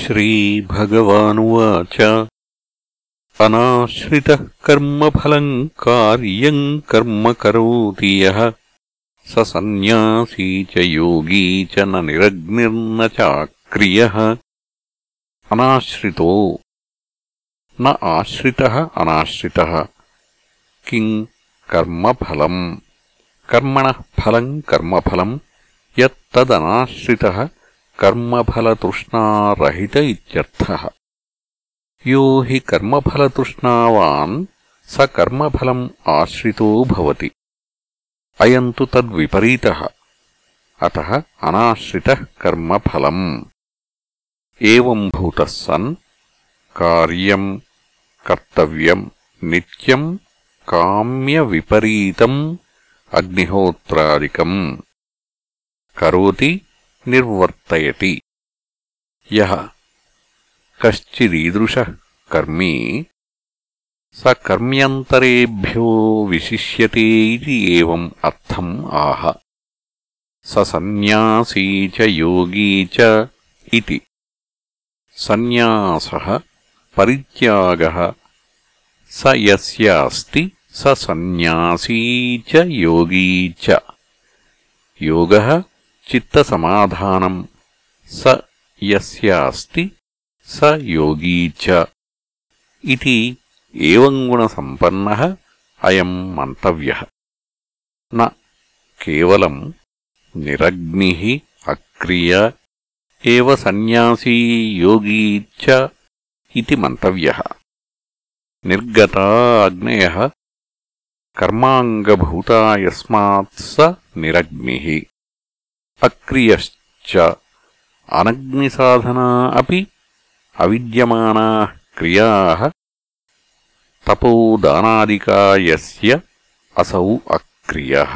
श्रीभगवानुवाच। अनाश्रितः कर्मफलम् कार्यम् कर्म करोति यः। स सन्न्यासी च योगी च न निरग्निर्न चाक्रियः। अनाश्रितो। न आश्रितः अनाश्रितः। किम् कर्मफलम् कर्मणः फलम्। कर्मफलम् यत्तदनाश्रितः कर्मफलतृष्णारहित इत्यर्थः यो हि कर्मफलतृष्णावान् स कर्मफलम् आश्रितो भवति अयम् तु तद्विपरीतः अतः अनाश्रितः कर्मफलम् एवम्भूतः सन् कार्यम् कर्तव्यम् नित्यम् काम्यविपरीतम् अग्निहोत्रादिकम् करोति నిర్వర్తయతి. యः కర్మీ కర్మి స కర్మ్యంతరేభ్యో విశిష్యతే అర్థం ఆహ. స సన్యాసీ చ యోగీ చ ఇది సన్యాసః పరిత్యాగః స స సన్యాసీ చ యోగీ చ. యోగः చిత్తసమాధానम् స యస్య అస్తి స యోగీ చ. ఇది ఏవం గుణసంపన్నः అయం మంతవ్యः. న కేవలం నిరగ్నిः అక్రియ ఏవ సన్యాసీ యోగీ చ ఇది మంతవ్యः. నిర్గతా అగ్నయः కర్మాంగభూతా యస్మాత్ స నిరగ్నిः. అక్రియశ్చ అనగ్నిసాధనా అపి అవిద్యమానాః క్రియాః తపోదానాదికా యస్య అసౌ అక్రియः